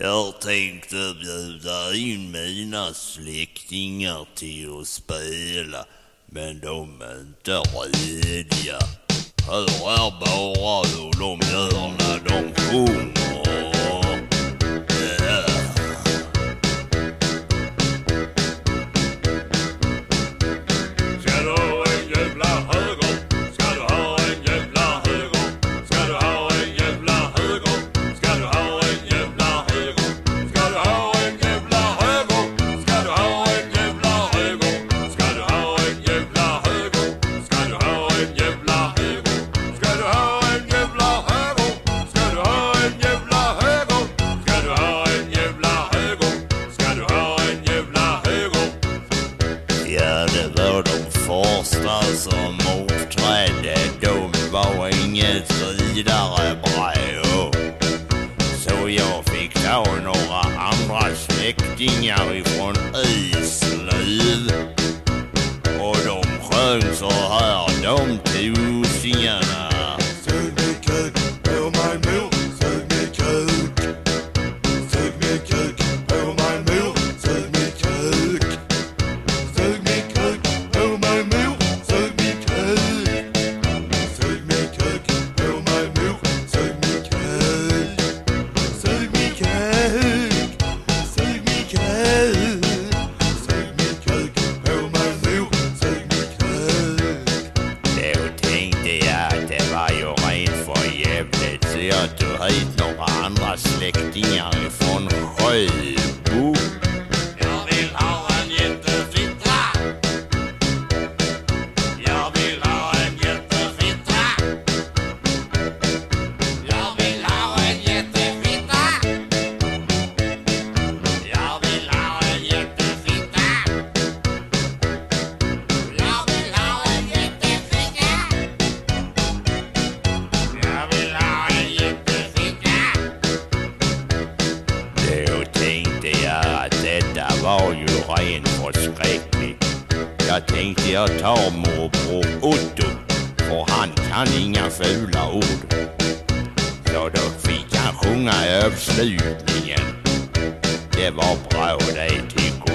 Jag tänkte bjuda in mina släktingar till att spela, men de är inte rediga. Hör här bara hur de gör när trädde träddom var inget vidare bra. Så jag fick ta några andra släktingar ifrån Islöv. Och de sjöng så här, de tosingarna. jag tog hit några andra släktingar ifrån Sjö det där var ju rent förskräckligt. Jag tänkte jag tar morbror Otto, för han kan inga fula ord. Så då fick han sjunga i uppslutningen. Det var bra det tycker